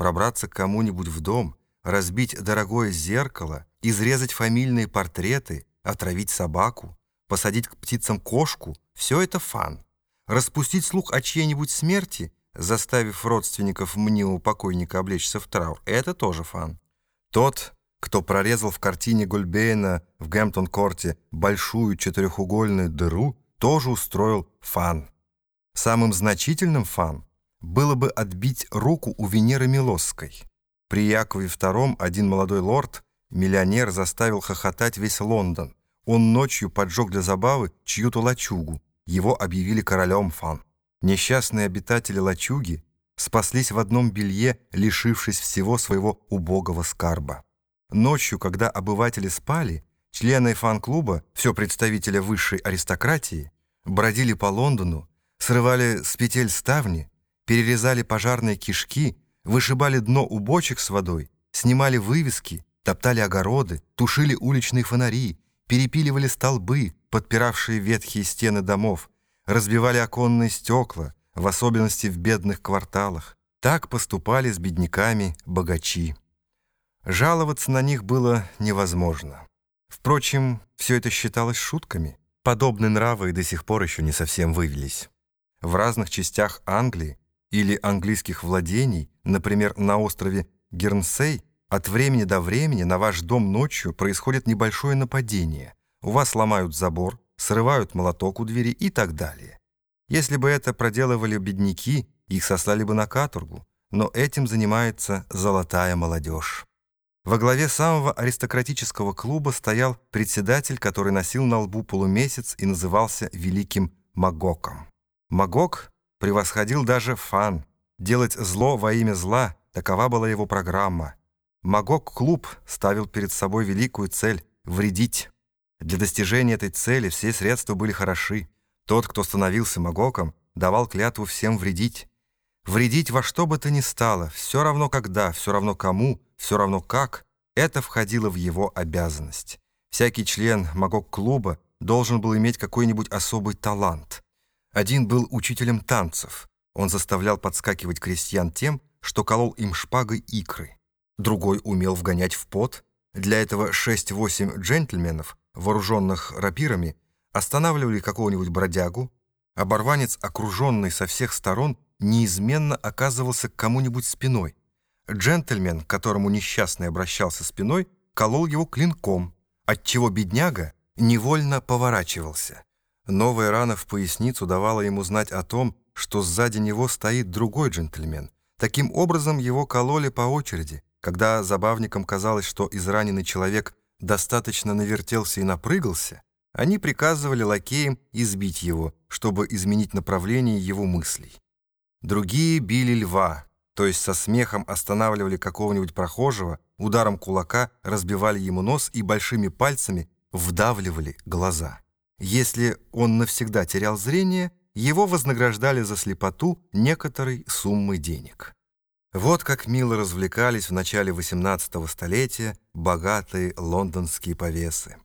пробраться к кому-нибудь в дом, разбить дорогое зеркало, изрезать фамильные портреты, отравить собаку, посадить к птицам кошку — все это фан. Распустить слух о чьей-нибудь смерти, заставив родственников мнимого покойника облечься в траур — это тоже фан. Тот, кто прорезал в картине Гольбейна в Гэмптон-корте большую четырехугольную дыру, тоже устроил фан. Самым значительным фан было бы отбить руку у Венеры Милосской. При Якове II один молодой лорд, миллионер, заставил хохотать весь Лондон. Он ночью поджег для забавы чью-то лачугу. Его объявили королем фан. Несчастные обитатели лачуги спаслись в одном белье, лишившись всего своего убогого скарба. Ночью, когда обыватели спали, члены фан-клуба, все представители высшей аристократии, бродили по Лондону, срывали с петель ставни, перерезали пожарные кишки, вышибали дно у бочек с водой, снимали вывески, топтали огороды, тушили уличные фонари, перепиливали столбы, подпиравшие ветхие стены домов, разбивали оконные стекла, в особенности в бедных кварталах. Так поступали с бедняками богачи. Жаловаться на них было невозможно. Впрочем, все это считалось шутками. Подобные нравы до сих пор еще не совсем вывелись. В разных частях Англии или английских владений, например, на острове Гернсей, от времени до времени на ваш дом ночью происходит небольшое нападение. У вас ломают забор, срывают молоток у двери и так далее. Если бы это проделывали бедняки, их сослали бы на каторгу, но этим занимается золотая молодежь. Во главе самого аристократического клуба стоял председатель, который носил на лбу полумесяц и назывался Великим Магоком. Магок превосходил даже фан. Делать зло во имя зла — такова была его программа. Магок-клуб ставил перед собой великую цель — вредить. Для достижения этой цели все средства были хороши. Тот, кто становился Магоком, давал клятву всем вредить. Вредить во что бы то ни стало, все равно когда, все равно кому — все равно как, это входило в его обязанность. Всякий член Магок-клуба должен был иметь какой-нибудь особый талант. Один был учителем танцев. Он заставлял подскакивать крестьян тем, что колол им шпагой икры. Другой умел вгонять в пот. Для этого 6-8 джентльменов, вооруженных рапирами, останавливали какого-нибудь бродягу. Оборванец, окруженный со всех сторон, неизменно оказывался к кому-нибудь спиной. Джентльмен, к которому несчастный обращался спиной, колол его клинком, отчего бедняга невольно поворачивался. Новая рана в поясницу давала ему знать о том, что сзади него стоит другой джентльмен. Таким образом, его кололи по очереди. Когда забавникам казалось, что израненный человек достаточно навертелся и напрыгался, они приказывали лакеям избить его, чтобы изменить направление его мыслей. Другие били льва, то есть со смехом останавливали какого-нибудь прохожего, ударом кулака разбивали ему нос и большими пальцами вдавливали глаза. Если он навсегда терял зрение, его вознаграждали за слепоту некоторой суммой денег. Вот как мило развлекались в начале XVIII столетия богатые лондонские повесы.